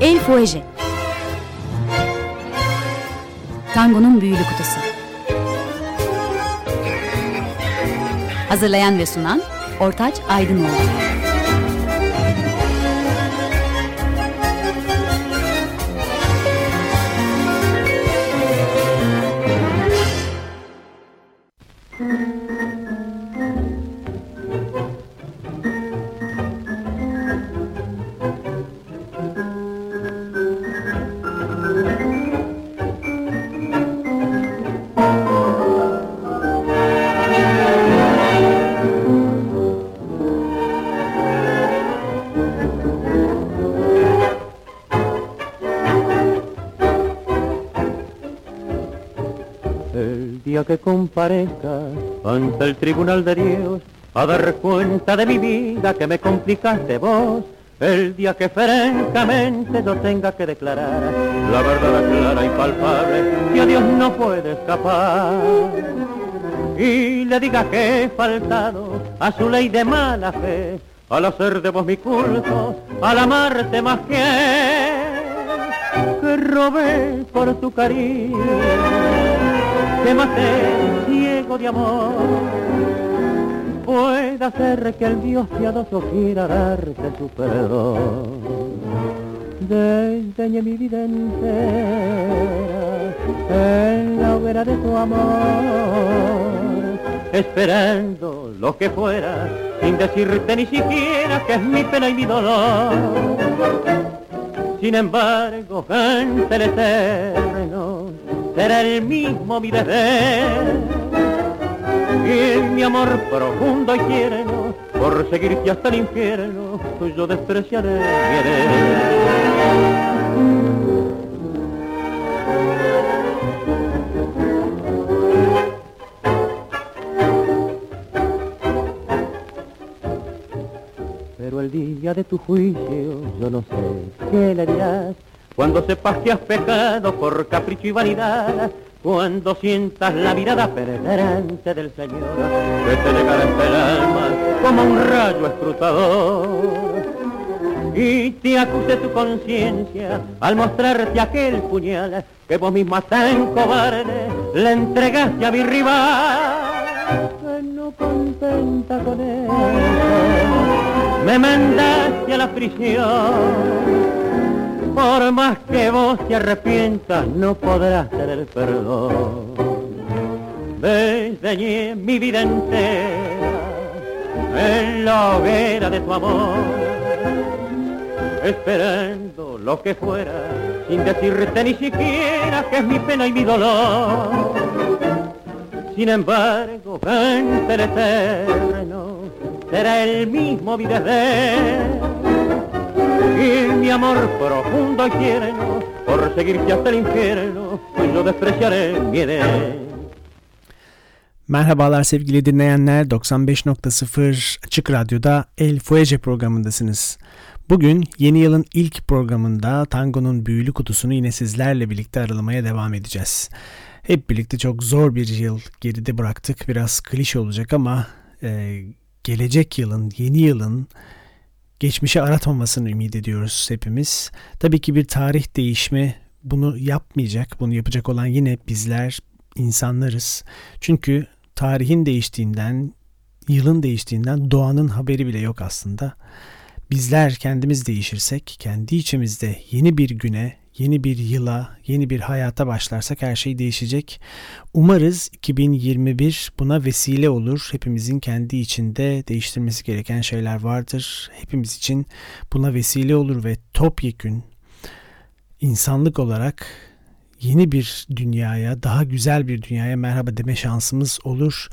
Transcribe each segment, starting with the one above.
El Fuege Tango'nun büyülü kutusu. Hazırlayan ve sunan Ortaç Aydınoğlu que comparezca ante el tribunal de Dios a dar cuenta de mi vida que me complicaste vos. El día que francamente yo tenga que declarar la verdad clara y palpable que a Dios no puede escapar. Y le diga que he faltado a su ley de mala fe, al hacer de vos mi culto, al amarte más que que robé por tu cariño que maté ciego de amor puede ser que el Dios piadoso quiera darte su perdón. Desdeñé mi vida entera en la hoguera de tu amor, esperando lo que fuera, sin decirte ni siquiera que es mi pena y mi dolor. Sin embargo, ante el eterno, será el mismo mi deber. Y mi amor profundo y tierno, por seguirte hasta el infierno, yo despreciaré El día de tu juicio yo no sé qué le dirás cuando sepas que has pecado por capricho y vanidad, cuando sientas la mirada penetrante del Señor, que te dejará el alma como un rayo escrutador. Y te acuse tu conciencia al mostrarte aquel puñal que vos misma tan cobarde le entregaste a mi rival. Me mandaste a la prisión por más que vos te arrepientas, no podrás tener perdón. Desdeñé mi vida entera en la hoguera de tu amor, esperando lo que fuera, sin decirte ni siquiera que es mi pena y mi dolor. Sin embargo, ante el eterno, será el mismo mi desdén y mi amor profundo y tierno por seguirte hasta el infierno pues yo despreciaré mi Merhabalar sevgili dinleyenler 95.0 Açık Radyo'da El Fuege programındasınız. Bugün yeni yılın ilk programında tangonun büyülü kutusunu yine sizlerle birlikte aralamaya devam edeceğiz. Hep birlikte çok zor bir yıl geride bıraktık. Biraz klişe olacak ama e, gelecek yılın, yeni yılın geçmişi aratmamasını ümit ediyoruz hepimiz. Tabii ki bir tarih değişimi bunu yapmayacak. Bunu yapacak olan yine bizler insanlarız. Çünkü tarihin değiştiğinden, yılın değiştiğinden doğanın haberi bile yok aslında. Bizler kendimiz değişirsek, kendi içimizde yeni bir güne, yeni bir yıla, yeni bir hayata başlarsak her şey değişecek. Umarız 2021 buna vesile olur. Hepimizin kendi içinde değiştirmesi gereken şeyler vardır. Hepimiz için buna vesile olur ve topyekün insanlık olarak yeni bir dünyaya, daha güzel bir dünyaya merhaba deme şansımız olur.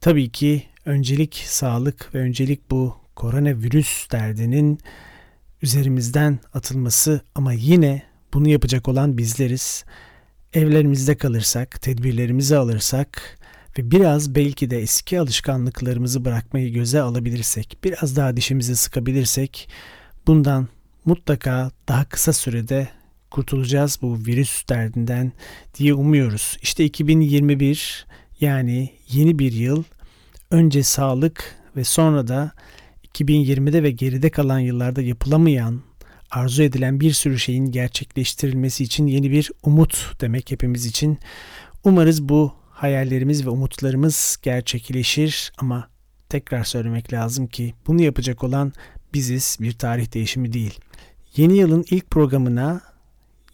Tabii ki öncelik sağlık ve öncelik bu koronavirüs derdinin üzerimizden atılması ama yine bunu yapacak olan bizleriz. Evlerimizde kalırsak, tedbirlerimizi alırsak ve biraz belki de eski alışkanlıklarımızı bırakmayı göze alabilirsek, biraz daha dişimizi sıkabilirsek bundan mutlaka daha kısa sürede kurtulacağız bu virüs derdinden diye umuyoruz. İşte 2021 yani yeni bir yıl önce sağlık ve sonra da 2020'de ve geride kalan yıllarda yapılamayan arzu edilen bir sürü şeyin gerçekleştirilmesi için yeni bir umut demek hepimiz için. Umarız bu hayallerimiz ve umutlarımız gerçekleşir ama tekrar söylemek lazım ki bunu yapacak olan biziz bir tarih değişimi değil. Yeni yılın ilk programına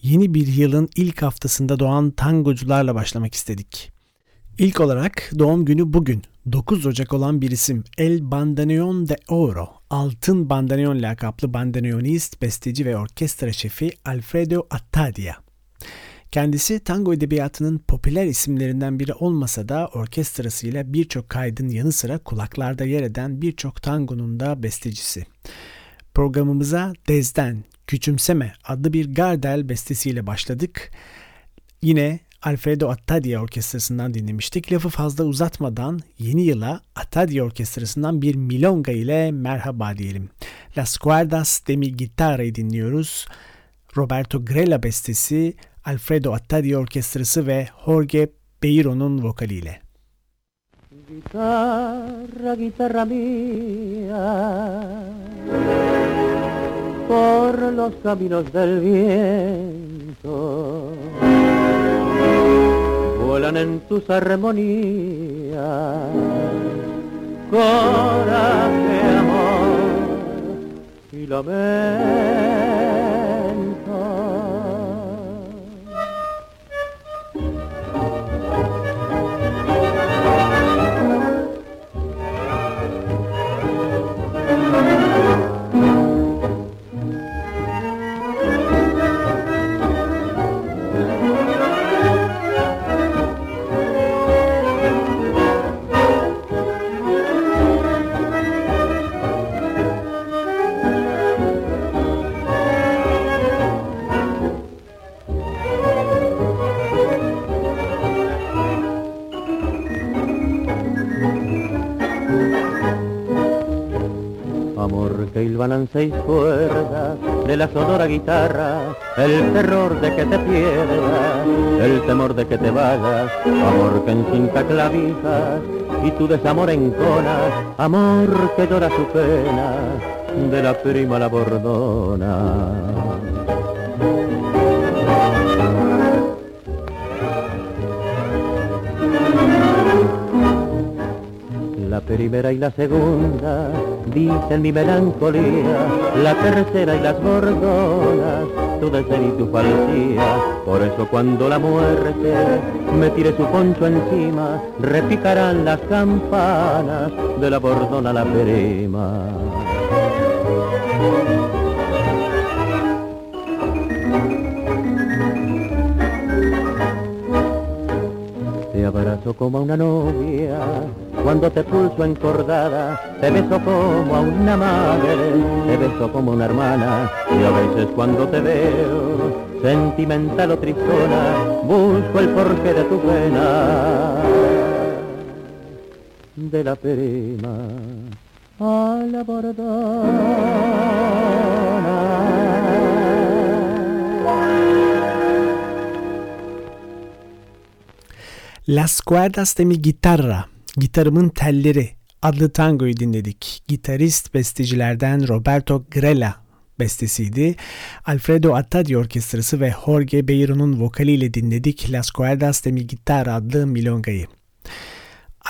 yeni bir yılın ilk haftasında doğan tangocularla başlamak istedik. İlk olarak doğum günü bugün 9 Ocak olan bir isim El Bandoneon de Oro, Altın Bandoneon lakaplı bandoneonist, besteci ve orkestra şefi Alfredo Attadia. Kendisi tango edebiyatının popüler isimlerinden biri olmasa da orkestrasıyla birçok kaydın yanı sıra kulaklarda yer eden birçok tangonun da bestecisi. Programımıza Dez'den Küçümseme adlı bir Gardel bestesiyle başladık. Yine Alfredo Attadia Orkestrası'ndan dinlemiştik. Lafı fazla uzatmadan yeni yıla Attadia Orkestrası'ndan bir milonga ile merhaba diyelim. Las Cuerdas de mi Guitarra'yı dinliyoruz. Roberto Grella bestesi, Alfredo Attadia Orkestrası ve Jorge Beiro'nun vokaliyle. Guitarra, guitarra mía, por los caminos del viento vuelan en tus armonías. Coraje, amor y lamento. Que hilvanan seis cuerdas de la sonora guitarra, el terror de que te pierdas, el temor de que te vayas, amor que encinta clavijas y tu desamor enconas, amor que llora su pena de la prima la bordona. Primera y la segunda dicen mi melancolía, la tercera y las bordonas, tu desdén y tu falsía. Por eso cuando la muerte me tire su poncho encima, repicarán las campanas de la bordona la prima. Te abrazo como a una novia, cuando te pulso encordada, te beso como a una madre, te beso como una hermana, y a veces cuando te veo, sentimental o tristona, busco el porqué de tu pena, de la prima a la bordona. Las Cuerdas de mi Guitarra, Gitarımın Telleri adlı tangoyu dinledik. Gitarist bestecilerden Roberto Grella bestesiydi. Alfredo Attadi Orkestrası ve Jorge Beiro'nun vokaliyle dinledik Las Cuerdas de mi Guitarra adlı milongayı.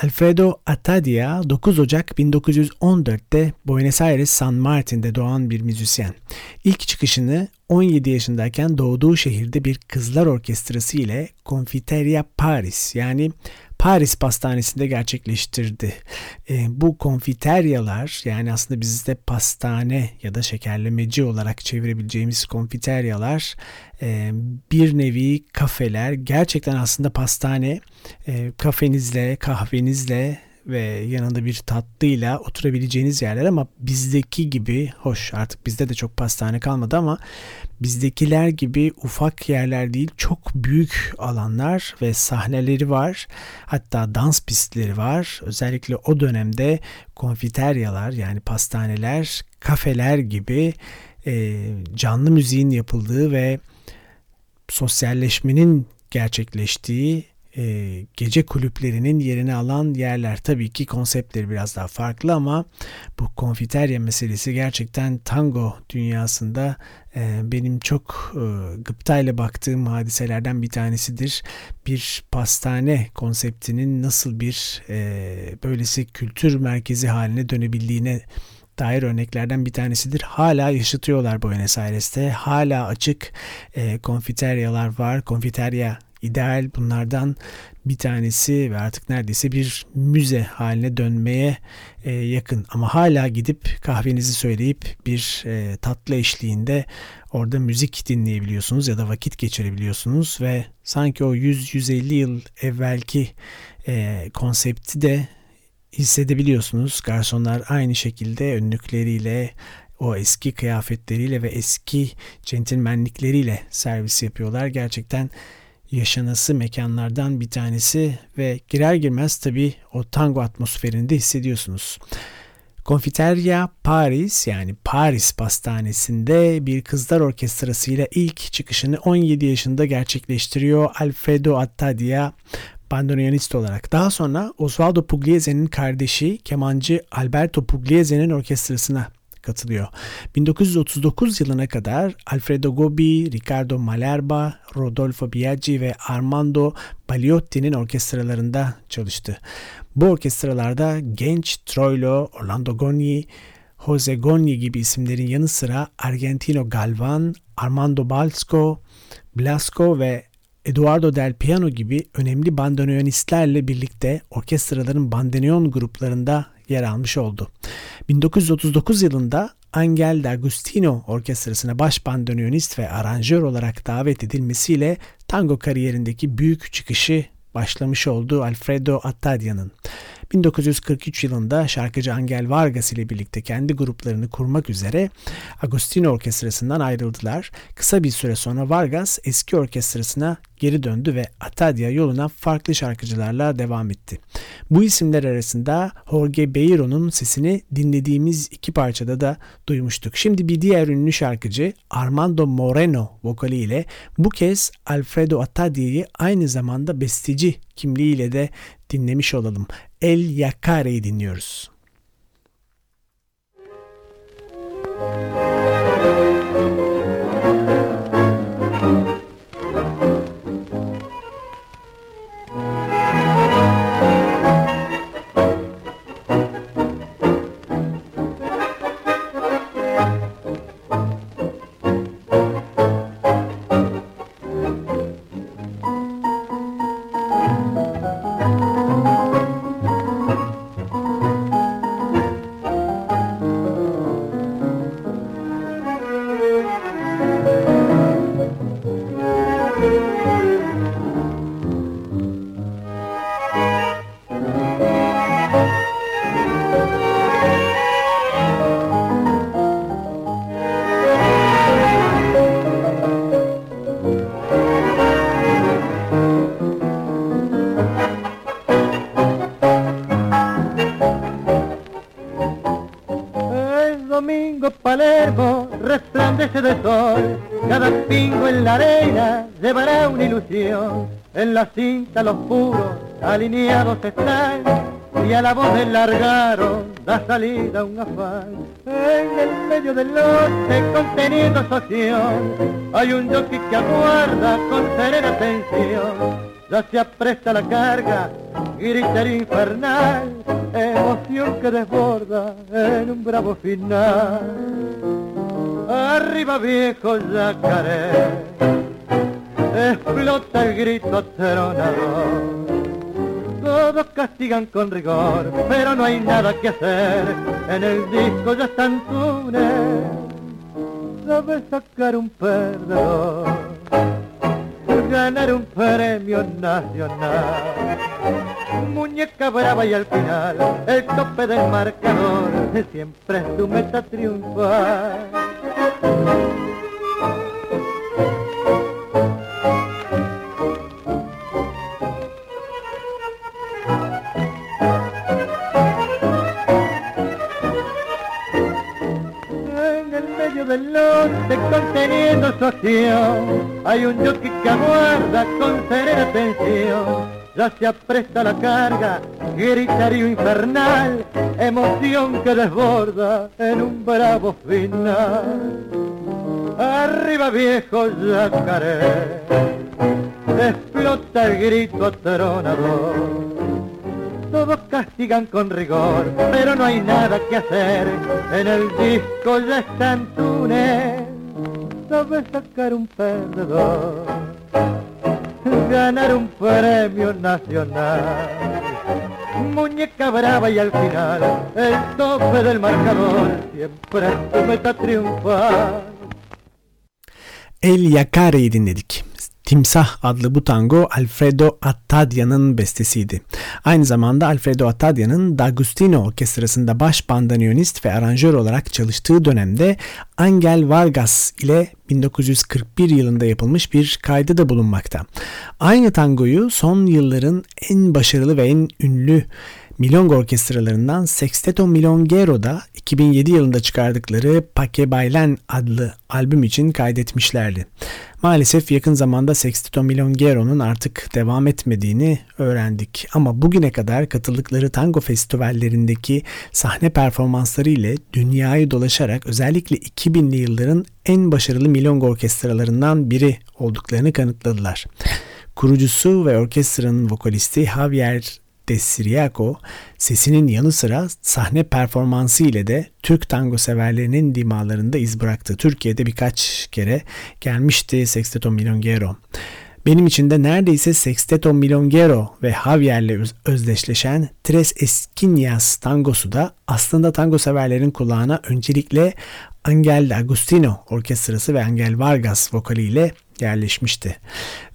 Alfredo Attadia 9 Ocak 1914'te Buenos Aires San Martin'de doğan bir müzisyen. İlk çıkışını 17 yaşındayken doğduğu şehirde bir kızlar orkestrası ile Confiteria Paris yani Paris Pastanesi'nde gerçekleştirdi. E, bu konfiteryalar yani aslında bizde pastane ya da şekerlemeci olarak çevirebileceğimiz konfiteryalar e, bir nevi kafeler. Gerçekten aslında pastane e, kafenizle, kahvenizle ve yanında bir tatlıyla oturabileceğiniz yerler ama bizdeki gibi hoş artık bizde de çok pastane kalmadı ama bizdekiler gibi ufak yerler değil çok büyük alanlar ve sahneleri var. Hatta dans pistleri var. Özellikle o dönemde konfiteryalar yani pastaneler kafeler gibi e, canlı müziğin yapıldığı ve sosyalleşmenin gerçekleştiği e, gece kulüplerinin yerini alan yerler. Tabii ki konseptleri biraz daha farklı ama bu konfiterya meselesi gerçekten tango dünyasında e, benim çok e, gıptayla baktığım hadiselerden bir tanesidir. Bir pastane konseptinin nasıl bir e, böylesi kültür merkezi haline dönebildiğine dair örneklerden bir tanesidir. Hala yaşatıyorlar Buenos Aires'te. Hala açık e, konfiteryalar var. Konfiterya ideal bunlardan bir tanesi ve artık neredeyse bir müze haline dönmeye e, yakın. Ama hala gidip kahvenizi söyleyip bir e, tatlı eşliğinde orada müzik dinleyebiliyorsunuz ya da vakit geçirebiliyorsunuz ve sanki o 100-150 yıl evvelki e, konsepti de hissedebiliyorsunuz. Garsonlar aynı şekilde önlükleriyle o eski kıyafetleriyle ve eski centilmenlikleriyle servis yapıyorlar. Gerçekten yaşanası mekanlardan bir tanesi ve girer girmez tabi o tango atmosferini de hissediyorsunuz. Confiteria Paris yani Paris Pastanesi'nde bir kızlar orkestrasıyla ilk çıkışını 17 yaşında gerçekleştiriyor Alfredo Attadia bandoneonist olarak. Daha sonra Osvaldo Pugliese'nin kardeşi kemancı Alberto Pugliese'nin orkestrasına katılıyor. 1939 yılına kadar Alfredo Gobi, Ricardo Malerba, Rodolfo Biaggi ve Armando Baliotti'nin orkestralarında çalıştı. Bu orkestralarda genç Troilo, Orlando Goni, Jose Goni gibi isimlerin yanı sıra Argentino Galvan, Armando Balsco, Blasco ve Eduardo Del Piano gibi önemli bandoneonistlerle birlikte orkestraların bandoneon gruplarında yer almış oldu. 1939 yılında Angel D'Agostino Orkestrası'na baş bandoneonist ve aranjör olarak davet edilmesiyle tango kariyerindeki büyük çıkışı başlamış oldu Alfredo Attadia'nın. 1943 yılında şarkıcı Angel Vargas ile birlikte kendi gruplarını kurmak üzere Agostino Orkestrası'ndan ayrıldılar. Kısa bir süre sonra Vargas eski orkestrasına geri döndü ve Atadia yoluna farklı şarkıcılarla devam etti. Bu isimler arasında Jorge Beiro'nun sesini dinlediğimiz iki parçada da duymuştuk. Şimdi bir diğer ünlü şarkıcı Armando Moreno vokaliyle bu kez Alfredo Atadia'yı aynı zamanda besteci kimliğiyle de dinlemiş olalım. El Yacare'yi dinliyoruz. La cinta los puros alineados están y a la voz del largaro da salida un afán. En el medio del lote conteniendo su acción hay un jockey que aguarda con serena atención. Ya se apresta la carga, grita infernal, emoción que desborda en un bravo final. Arriba viejo yacaré explota el grito tronador. Todos castigan con rigor, pero no hay nada que hacer. En el disco ya están túnel, sabe sacar un perdedor, ganar un premio nacional. Muñeca brava y al final el tope del marcador siempre es tu meta triunfar. Hay un jockey que aguarda con serena atención ya se apresta la carga, gritario infernal, emoción que desborda en un bravo final. Arriba viejo yacaré, explota el grito atronador. Todos castigan con rigor, pero no hay nada que hacer. En el disco ya están sabe sacar un perdedor ganar un premio nacional. Muñeca brava y al final el tope del marcador siempre tu meta triunfal. El Yakare'yi dinledik. Timsah adlı bu tango Alfredo Attadia'nın bestesiydi. Aynı zamanda Alfredo Attadia'nın D'Agostino Orkestrası'nda baş bandoneonist ve aranjör olarak çalıştığı dönemde Angel Vargas ile 1941 yılında yapılmış bir kaydı da bulunmakta. Aynı tangoyu son yılların en başarılı ve en ünlü milong orkestralarından Sexteto Milongero'da 2007 yılında çıkardıkları Pake Bailen adlı albüm için kaydetmişlerdi. Maalesef yakın zamanda Sexteto Milongero'nun artık devam etmediğini öğrendik. Ama bugüne kadar katıldıkları tango festivallerindeki sahne performansları ile dünyayı dolaşarak özellikle 2000'li yılların en başarılı milong orkestralarından biri olduklarını kanıtladılar. Kurucusu ve orkestranın vokalisti Javier de Siriaco sesinin yanı sıra sahne performansı ile de Türk tango severlerinin dimalarında iz bıraktı. Türkiye'de birkaç kere gelmişti Sexteto Milongero. Benim için de neredeyse Sexteto Milongero ve Javier'le özdeşleşen Tres Esquinas tangosu da aslında tango severlerin kulağına öncelikle Angel Agustino orkestrası ve Angel Vargas vokaliyle yerleşmişti.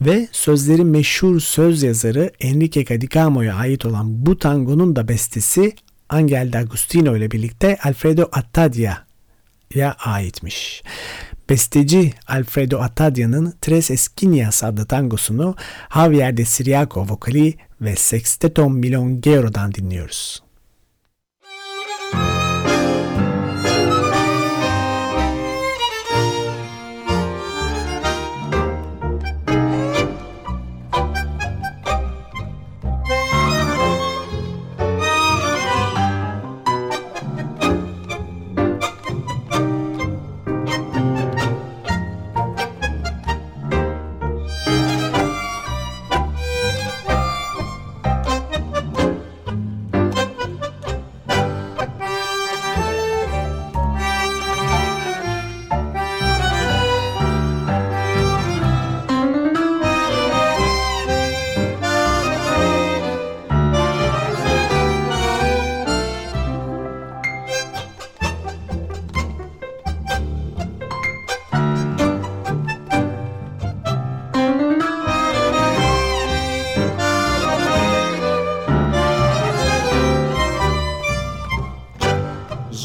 Ve sözleri meşhur söz yazarı Enrique Cadicamo'ya ait olan bu tangonun da bestesi Angel D'Agostino ile birlikte Alfredo Attadia'ya aitmiş. Besteci Alfredo Attadia'nın Tres Esquinas adlı tangosunu Javier de Siriaco vokali ve Sexteto Milongero'dan dinliyoruz.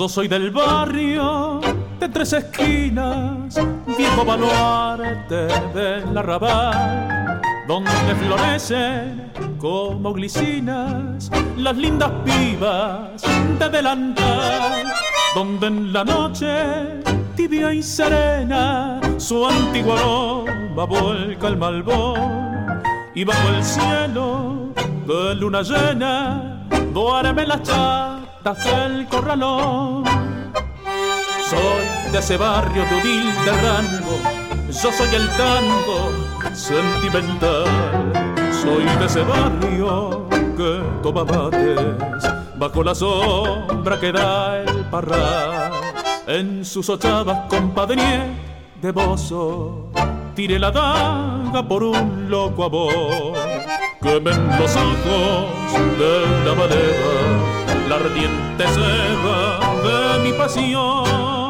Soy del barrio de tres esquinas, viejo baluarte del arrabal, donde florecen como glicinas las lindas pibas de delantal, donde en la noche tibia y serena su antiguo aroma vuelca el malbón y bajo el cielo de luna llena duerme la chata el corralón. Soy de ese barrio de humilde rango, yo soy el tango sentimental. Soy de ese barrio que toma mates bajo la sombra que da el parral. En sus ochavas compadre de bozo, tiré la daga por un loco amor. Quemen los ojos de la madera la ardiente ceba de mi pasión.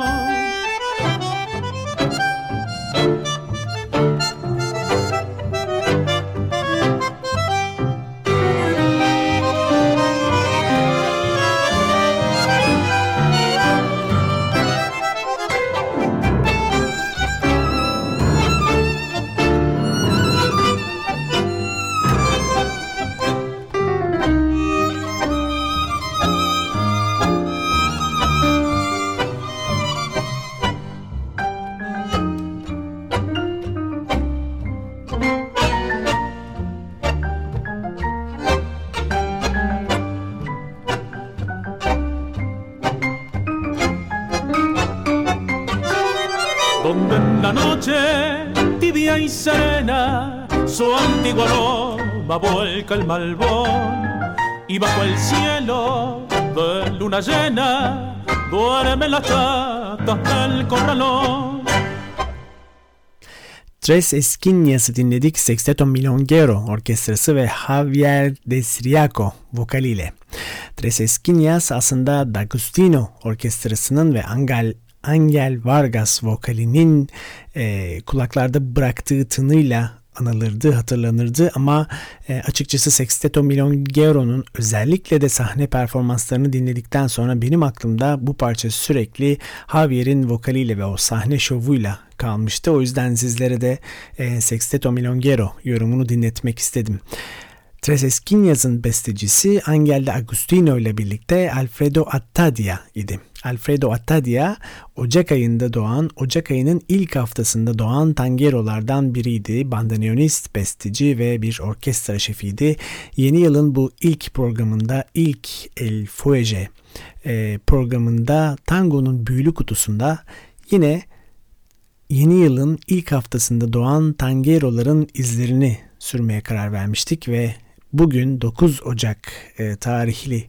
Y serena, su antiguo aroma vuelca el malbón y bajo el cielo de luna llena duermen las chatas del corralón. Tres Esquinyas'ı dinledik Sexteto Milongero orkestrası ve Javier Desriaco vokaliyle. Tres Esquinyas aslında D'Agostino orkestrasının ve Angel Angel Vargas vokalinin e, kulaklarda bıraktığı tınıyla anılırdı, hatırlanırdı ama e, açıkçası Sexteto Milongero'nun özellikle de sahne performanslarını dinledikten sonra benim aklımda bu parça sürekli Javier'in vokaliyle ve o sahne şovuyla kalmıştı. O yüzden sizlere de e, Sexteto Milongero yorumunu dinletmek istedim. Tres Esquinyas'ın bestecisi Angel de Agustino ile birlikte Alfredo Attadia idi. Alfredo Attadia Ocak ayında doğan, Ocak ayının ilk haftasında doğan tangerolardan biriydi. Bandoneonist, besteci ve bir orkestra şefiydi. Yeni yılın bu ilk programında ilk El Fuege e, programında tangonun büyülü kutusunda yine yeni yılın ilk haftasında doğan tangeroların izlerini sürmeye karar vermiştik ve bugün 9 Ocak e, tarihli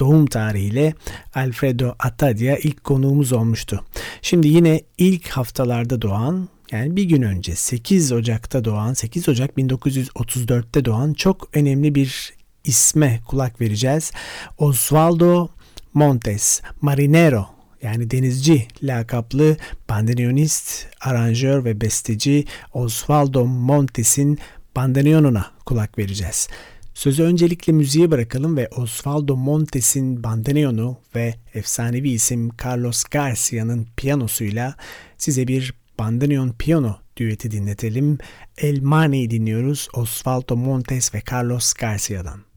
doğum tarihiyle Alfredo Atadia ilk konuğumuz olmuştu. Şimdi yine ilk haftalarda doğan yani bir gün önce 8 Ocak'ta doğan 8 Ocak 1934'te doğan çok önemli bir isme kulak vereceğiz. Osvaldo Montes Marinero yani denizci lakaplı bandoneonist, aranjör ve besteci Osvaldo Montes'in bandoneonuna kulak vereceğiz. Sözü öncelikle müziğe bırakalım ve Osvaldo Montes'in bandoneonu ve efsanevi isim Carlos Garcia'nın piyanosuyla size bir bandoneon piyano düeti dinletelim. El Mane'yi dinliyoruz Osvaldo Montes ve Carlos Garcia'dan.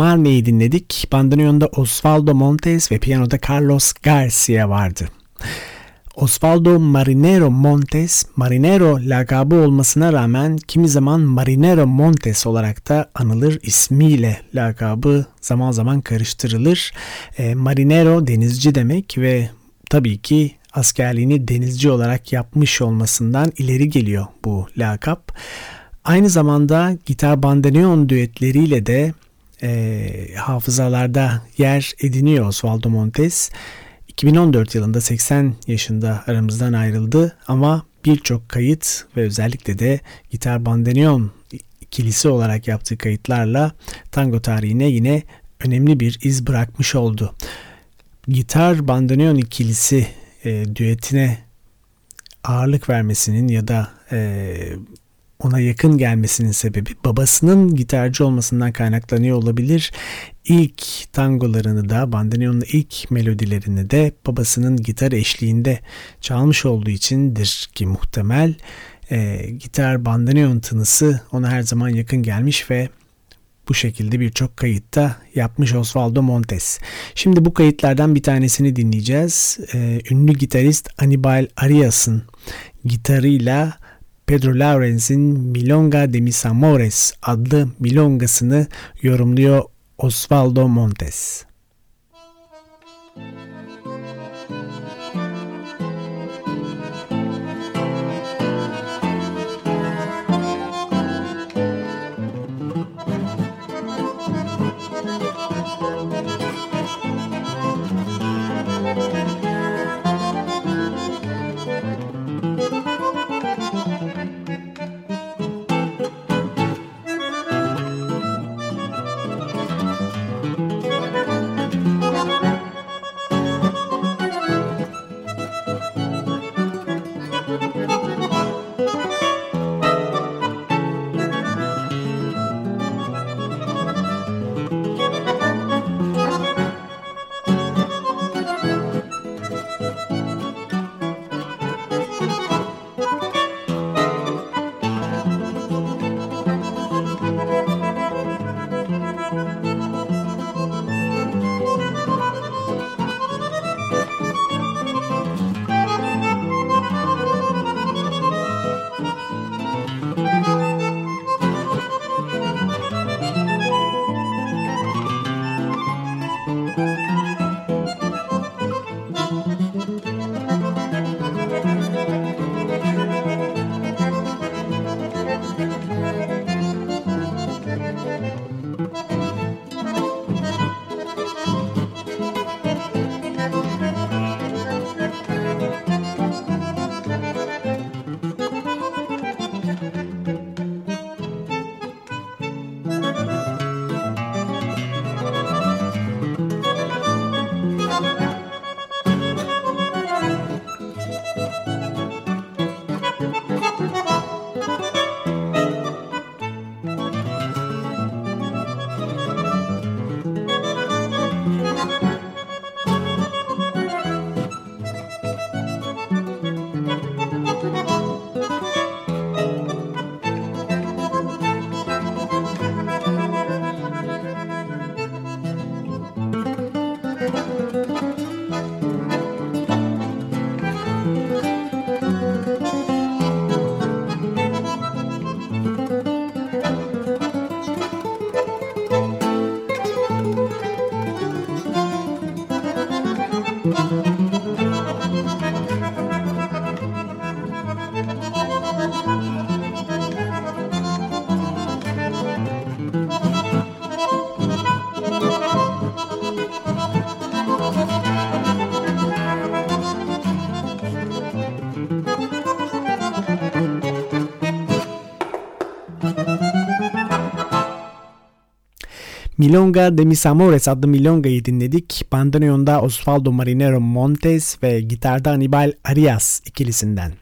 El Marne'yi dinledik. Bandoneonda Osvaldo Montes ve piyanoda Carlos Garcia vardı. Osvaldo Marinero Montes, Marinero lakabı olmasına rağmen kimi zaman Marinero Montes olarak da anılır ismiyle lakabı zaman zaman karıştırılır. E, Marinero denizci demek ve tabii ki askerliğini denizci olarak yapmış olmasından ileri geliyor bu lakap. Aynı zamanda gitar bandoneon düetleriyle de e, hafızalarda yer ediniyor Osvaldo Montes. 2014 yılında 80 yaşında aramızdan ayrıldı ama birçok kayıt ve özellikle de gitar bandoneon ikilisi olarak yaptığı kayıtlarla tango tarihine yine önemli bir iz bırakmış oldu. Gitar bandoneon ikilisi e, düetine ağırlık vermesinin ya da e, ona yakın gelmesinin sebebi babasının gitarcı olmasından kaynaklanıyor olabilir. İlk tangolarını da bandoneon'un ilk melodilerini de babasının gitar eşliğinde çalmış olduğu içindir ki muhtemel e, gitar bandoneon tınısı ona her zaman yakın gelmiş ve bu şekilde birçok kayıtta yapmış Osvaldo Montes. Şimdi bu kayıtlardan bir tanesini dinleyeceğiz. Ee, ünlü gitarist Anibal Arias'ın gitarıyla Pedro Laurens'in Milonga de Mis Amores adlı milongasını yorumluyor Osvaldo Montes. Milonga de Mis Amores adlı Milonga'yı dinledik. Bandoneon'da Osvaldo Marinero Montes ve gitarda Anibal Arias ikilisinden.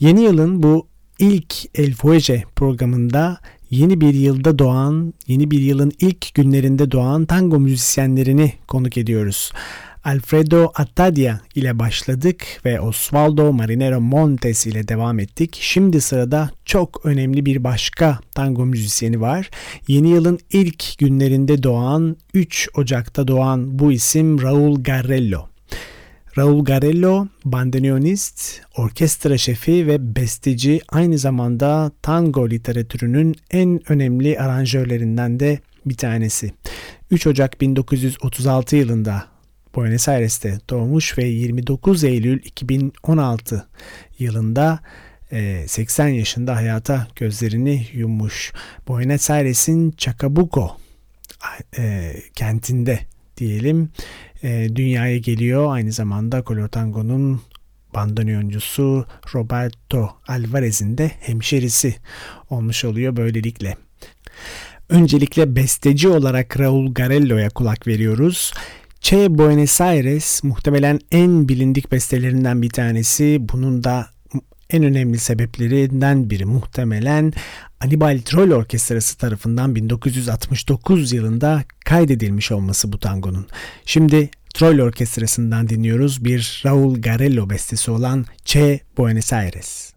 Yeni yılın bu ilk El Fuege programında yeni bir yılda doğan, yeni bir yılın ilk günlerinde doğan tango müzisyenlerini konuk ediyoruz. Alfredo Attadia ile başladık ve Osvaldo Marinero Montes ile devam ettik. Şimdi sırada çok önemli bir başka tango müzisyeni var. Yeni yılın ilk günlerinde doğan, 3 Ocak'ta doğan bu isim Raul Garrello. Raul Garello, bandoneonist, orkestra şefi ve besteci aynı zamanda tango literatürünün en önemli aranjörlerinden de bir tanesi. 3 Ocak 1936 yılında Buenos Aires'te doğmuş ve 29 Eylül 2016 yılında 80 yaşında hayata gözlerini yummuş. Buenos Aires'in Chacabuco kentinde diyelim e, dünyaya geliyor. Aynı zamanda Color Tango'nun bandoneoncusu Roberto Alvarez'in de hemşerisi olmuş oluyor böylelikle. Öncelikle besteci olarak Raul Garello'ya kulak veriyoruz. Che Buenos Aires muhtemelen en bilindik bestelerinden bir tanesi. Bunun da en önemli sebeplerinden biri muhtemelen Anibal Troll Orkestrası tarafından 1969 yılında kaydedilmiş olması bu tangonun. Şimdi Troll Orkestrası'ndan dinliyoruz bir Raul Garello bestesi olan Che Buenos Aires.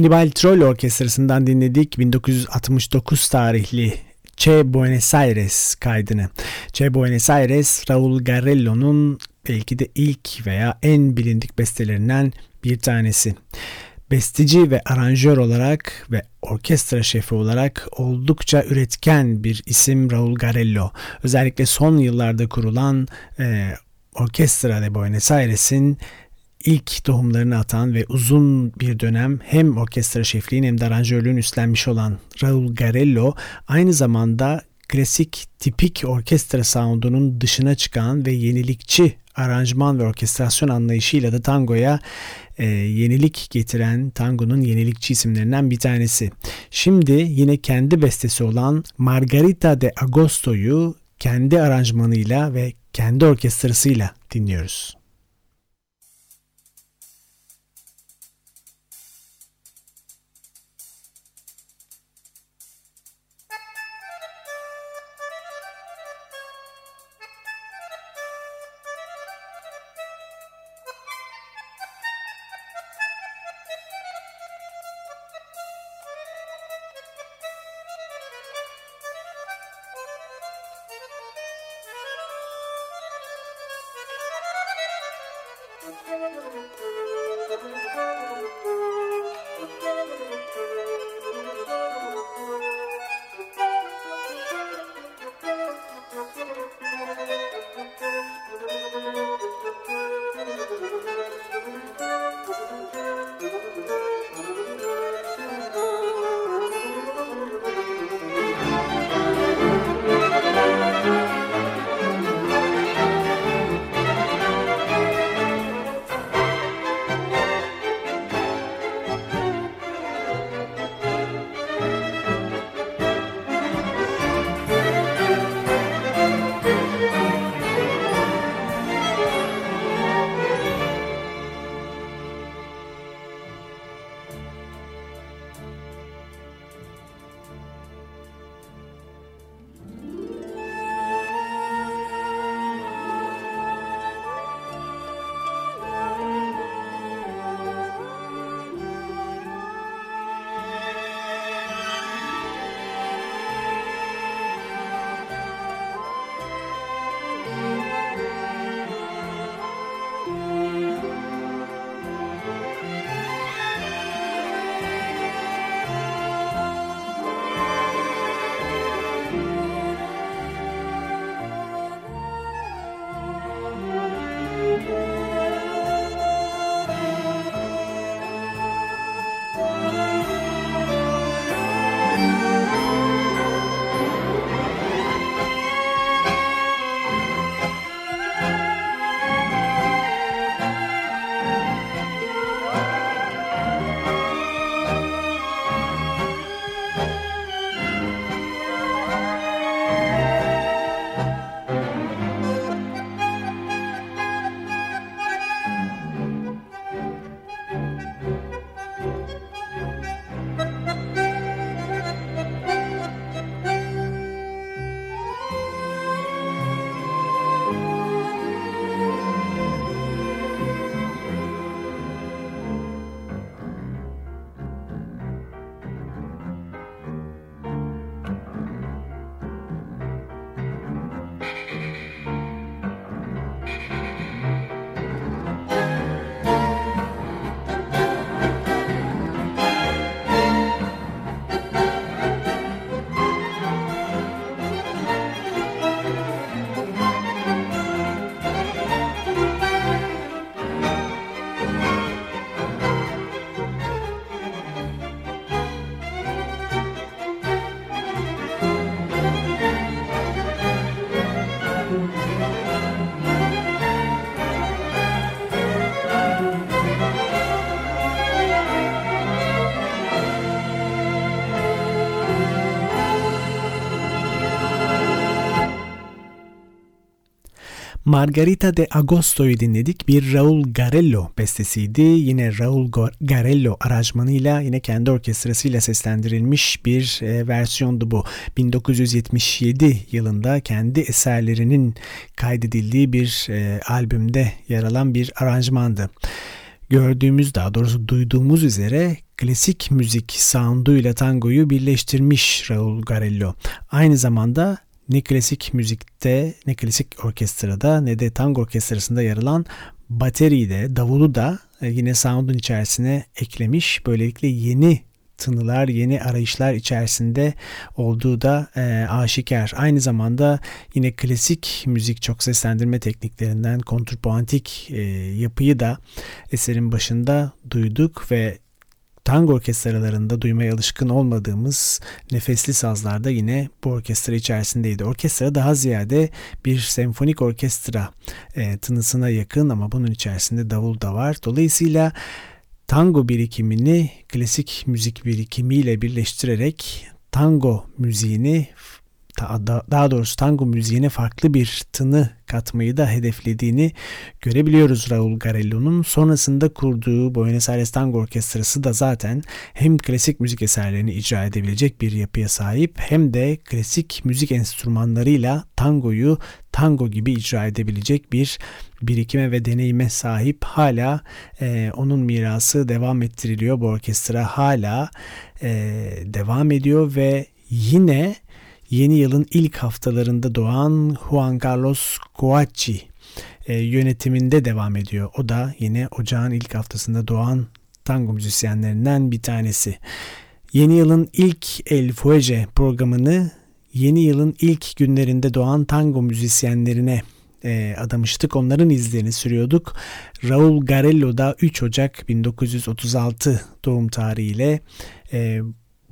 Hannibal Troll Orkestrası'ndan dinledik 1969 tarihli Che Buenos Aires kaydını. Che Buenos Aires, Raul Garello'nun belki de ilk veya en bilindik bestelerinden bir tanesi. Besteci ve aranjör olarak ve orkestra şefi olarak oldukça üretken bir isim Raul Garello. Özellikle son yıllarda kurulan e, Orkestra de Buenos Aires'in ilk tohumlarını atan ve uzun bir dönem hem orkestra şefliğini hem de aranjörlüğünü üstlenmiş olan Raul Garello aynı zamanda klasik tipik orkestra soundunun dışına çıkan ve yenilikçi aranjman ve orkestrasyon anlayışıyla da tangoya e, yenilik getiren tangonun yenilikçi isimlerinden bir tanesi. Şimdi yine kendi bestesi olan Margarita de Agosto'yu kendi aranjmanıyla ve kendi orkestrasıyla dinliyoruz. Margarita de Agosto'yu dinledik. Bir Raul Garello bestesiydi. Yine Raul Garello aranjmanıyla yine kendi orkestrasıyla seslendirilmiş bir e, versiyondu bu. 1977 yılında kendi eserlerinin kaydedildiği bir e, albümde yer alan bir aranjmandı. Gördüğümüz daha doğrusu duyduğumuz üzere klasik müzik sounduyla tangoyu birleştirmiş Raul Garello. Aynı zamanda ne klasik müzikte ne klasik orkestrada ne de tango orkestrasında yer alan bateriyi de davulu da e, yine sound'un içerisine eklemiş. Böylelikle yeni tınılar, yeni arayışlar içerisinde olduğu da e, aşikar. Aynı zamanda yine klasik müzik çok seslendirme tekniklerinden kontrpuantik e, yapıyı da eserin başında duyduk ve tango orkestralarında duymaya alışkın olmadığımız nefesli sazlar da yine bu orkestra içerisindeydi. Orkestra daha ziyade bir senfonik orkestra e, tınısına yakın ama bunun içerisinde davul da var. Dolayısıyla tango birikimini klasik müzik birikimiyle birleştirerek tango müziğini daha doğrusu tango müziğine farklı bir tını katmayı da hedeflediğini görebiliyoruz Raul Garello'nun. Sonrasında kurduğu Buenos Aires Tango Orkestrası da zaten hem klasik müzik eserlerini icra edebilecek bir yapıya sahip hem de klasik müzik enstrümanlarıyla tangoyu tango gibi icra edebilecek bir birikime ve deneyime sahip. Hala e, onun mirası devam ettiriliyor. Bu orkestra hala e, devam ediyor ve yine yeni yılın ilk haftalarında doğan Juan Carlos Coachi e, yönetiminde devam ediyor. O da yine ocağın ilk haftasında doğan tango müzisyenlerinden bir tanesi. Yeni yılın ilk El Fuege programını yeni yılın ilk günlerinde doğan tango müzisyenlerine e, adamıştık. Onların izlerini sürüyorduk. Raul Garello da 3 Ocak 1936 doğum tarihiyle e,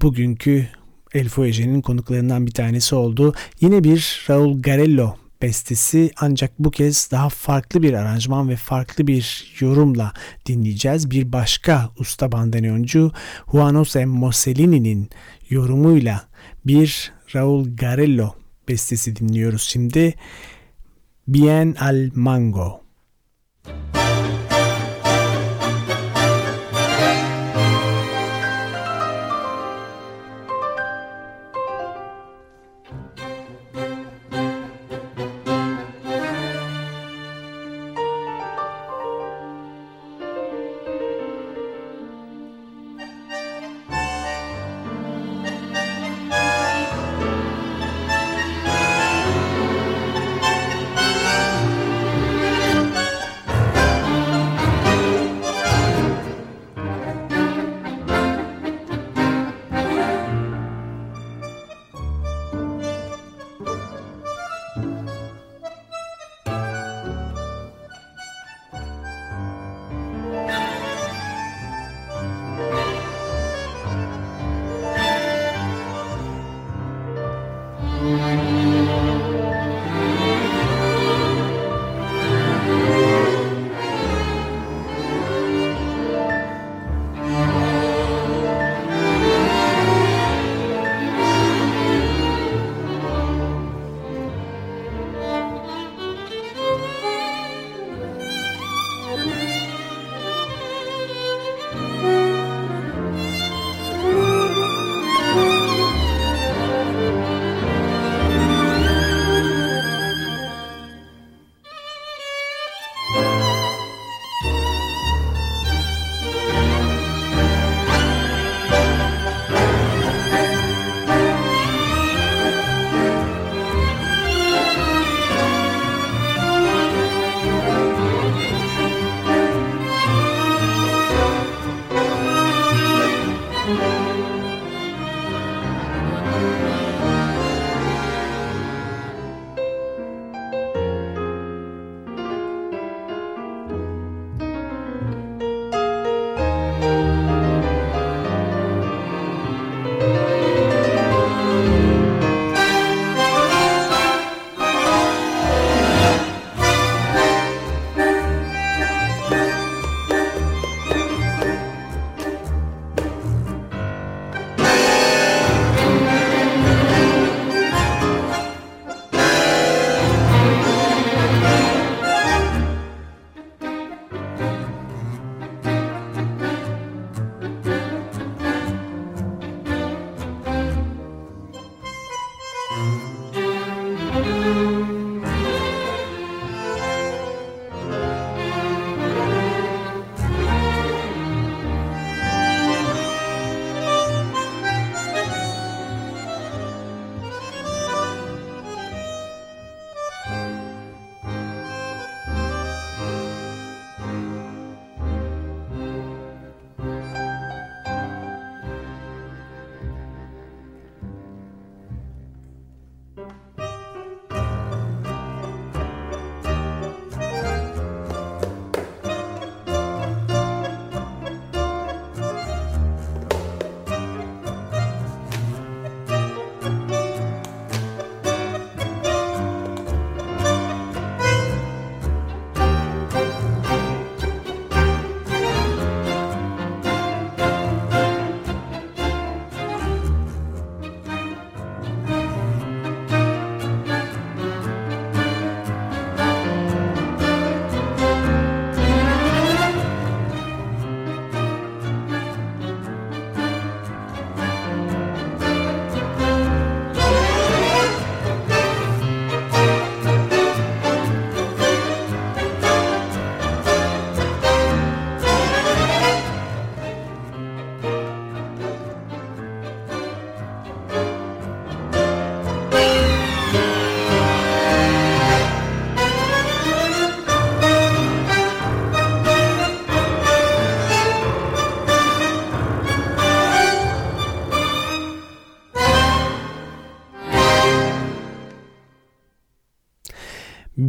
bugünkü El Fuege'nin konuklarından bir tanesi oldu. Yine bir Raul Garello bestesi ancak bu kez daha farklı bir aranjman ve farklı bir yorumla dinleyeceğiz. Bir başka usta bandoneoncu Juan José Mosellini'nin yorumuyla bir Raul Garello bestesi dinliyoruz şimdi. Bien al Mango.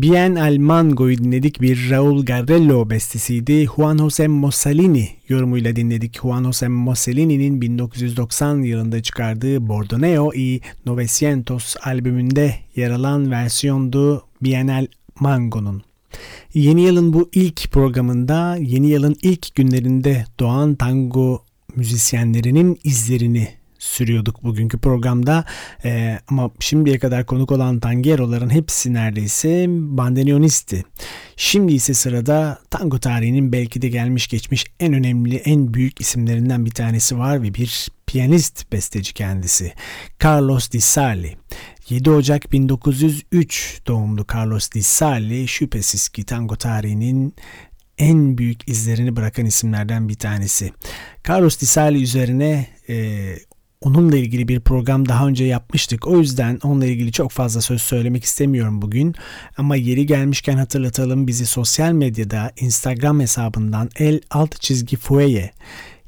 Bien al Mango'yu dinledik bir Raul Garrello bestesiydi. Juan José Mussolini yorumuyla dinledik. Juan José Mussolini'nin 1990 yılında çıkardığı Bordoneo y 900 albümünde yer alan versiyondu Bienal Mango'nun. Yeni yılın bu ilk programında yeni yılın ilk günlerinde doğan tango müzisyenlerinin izlerini sürüyorduk bugünkü programda. Ee, ama şimdiye kadar konuk olan tangeroların hepsi neredeyse bandoneonisti. Şimdi ise sırada tango tarihinin belki de gelmiş geçmiş en önemli, en büyük isimlerinden bir tanesi var ve bir piyanist besteci kendisi. Carlos Di Sarli. 7 Ocak 1903 doğumlu Carlos Di Sarli şüphesiz ki tango tarihinin en büyük izlerini bırakan isimlerden bir tanesi. Carlos Di Sarli üzerine e, Onunla ilgili bir program daha önce yapmıştık. O yüzden onunla ilgili çok fazla söz söylemek istemiyorum bugün. Ama yeri gelmişken hatırlatalım bizi sosyal medyada Instagram hesabından el alt çizgi fueye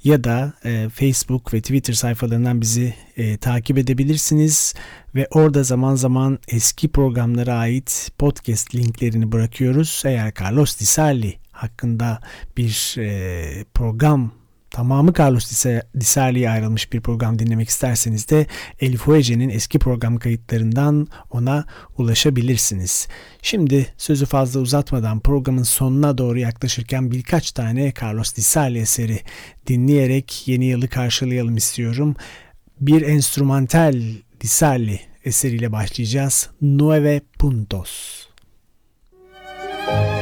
ya da e, Facebook ve Twitter sayfalarından bizi e, takip edebilirsiniz ve orada zaman zaman eski programlara ait podcast linklerini bırakıyoruz. Eğer Carlos Di Sarli hakkında bir e, program tamamı Carlos Di Sarli'ye ayrılmış bir program dinlemek isterseniz de Elif Huece'nin eski program kayıtlarından ona ulaşabilirsiniz. Şimdi sözü fazla uzatmadan programın sonuna doğru yaklaşırken birkaç tane Carlos Di Sarli eseri dinleyerek yeni yılı karşılayalım istiyorum. Bir enstrümantal Di Sarli eseriyle başlayacağız. Nueve Puntos. Müzik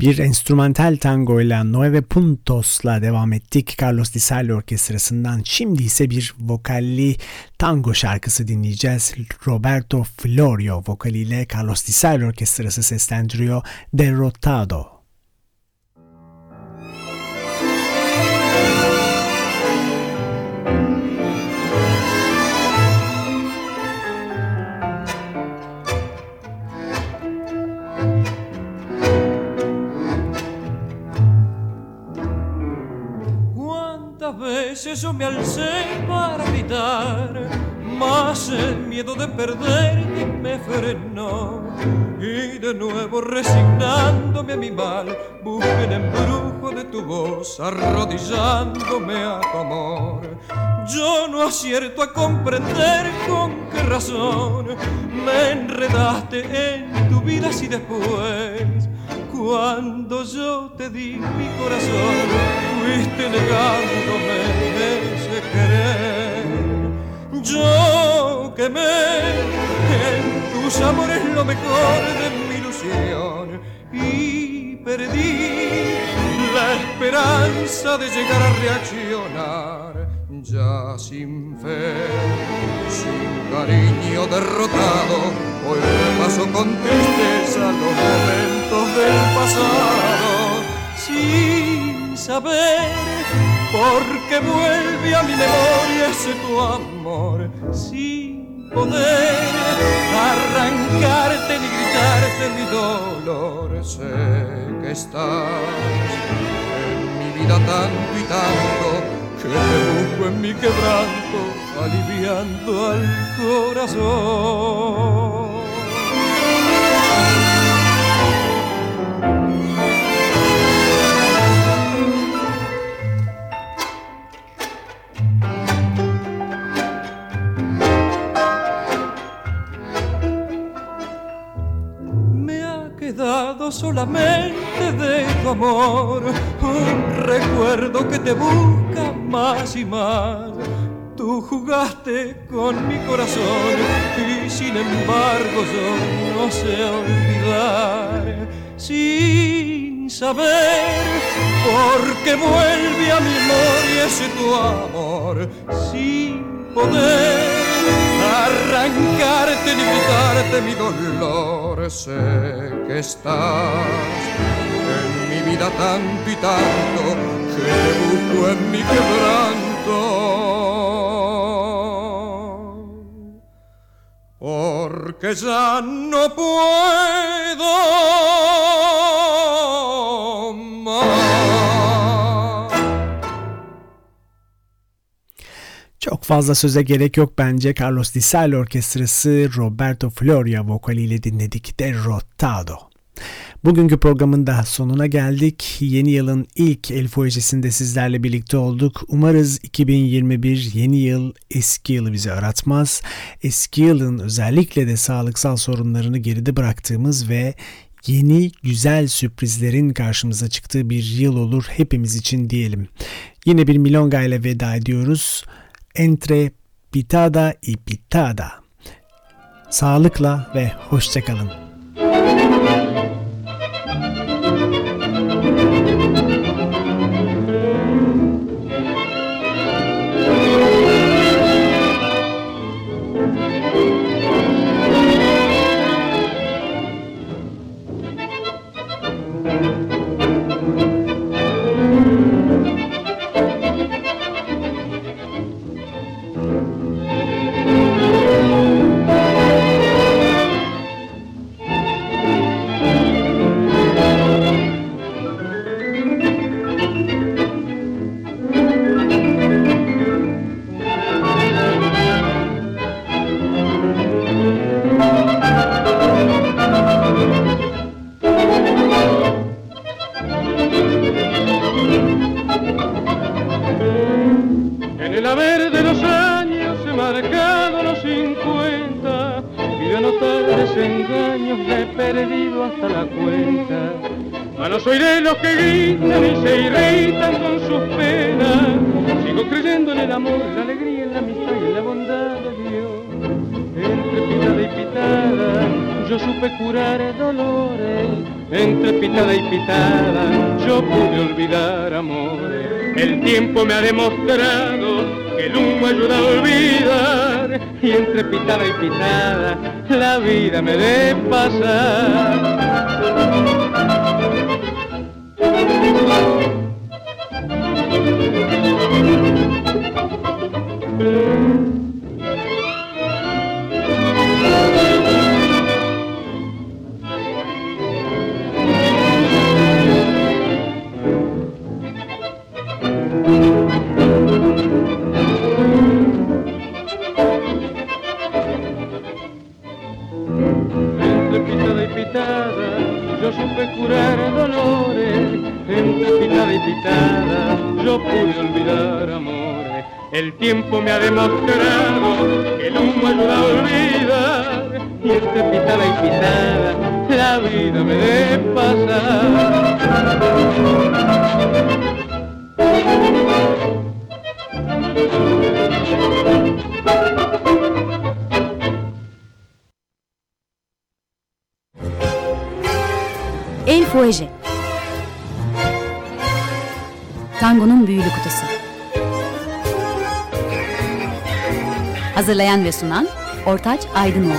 Bir enstrümantal tango ile Nueve Puntos'la devam ettik. Carlos Di Sarli Orkestrası'ndan. Şimdi ise bir vokalli tango şarkısı dinleyeceğiz. Roberto Florio vokaliyle Carlos Di Sarli Orkestrası seslendiriyor. Derrotado. Veces yo me alcé para gritar, mas el miedo de perderte me frenó. Y de nuevo resignándome a mi mal, busqué el embrujo de tu voz, arrodillándome a tu amor. Yo no acierto a comprender con qué razón me enredaste en tu vida si después cuando yo te di mi corazón, fuiste negándome ese querer. Yo quemé en tus amores lo mejor de mi ilusión y perdí la esperanza de llegar a reaccionar. Ya sin fe, sin cariño derrotado Hoy paso con tristeza los momentos del pasado, sin saber por qué vuelve a mi memoria ese tu amor, sin poder arrancarte ni gritarte mi dolor. Sé que estás en mi vida tanto y tanto que te busco en mi quebranto, aliviando al corazón. Solamente de tu amor, un recuerdo que te busca más y más. Tú jugaste con mi corazón y sin embargo yo no sé olvidar, sin saber por qué vuelve a mi memoria ese tu amor, sin poder arrancarte ni quitarte mi dolor. Sé que estás en mi vida tanto y tanto que te busco en mi quebranto. Porque ya no puedo Çok fazla söze gerek yok bence. Carlos Di Sale Orkestrası Roberto Floria vokaliyle dinledik Derrotado. Bugünkü programın da sonuna geldik. Yeni yılın ilk El Foyecesi'nde sizlerle birlikte olduk. Umarız 2021 yeni yıl eski yılı bize aratmaz. Eski yılın özellikle de sağlıksal sorunlarını geride bıraktığımız ve yeni güzel sürprizlerin karşımıza çıktığı bir yıl olur hepimiz için diyelim. Yine bir milonga ile veda ediyoruz entre pitada y pitada. Sağlıkla ve hoşçakalın. hasta la cuenta. A los que gritan y se irritan con sus penas. Sigo creyendo en el amor, la alegría, en la amistad y en la bondad de Dios. Entre pitada y pitada, yo supe curar dolores. Entre pitada y pitada, yo pude olvidar amores. El tiempo me ha demostrado que el humo ayuda a olvidar y entre pitada y pitada la vida me de pasar. Curar dolores. Entre pitada y pitada yo pude olvidar amores. El tiempo me ha demostrado que el humo ayuda a olvidar. Y entre pitada y pitada la vida me de pasar. Fuege Tango'nun büyülü kutusu Hazırlayan ve sunan Ortaç Aydınoğlu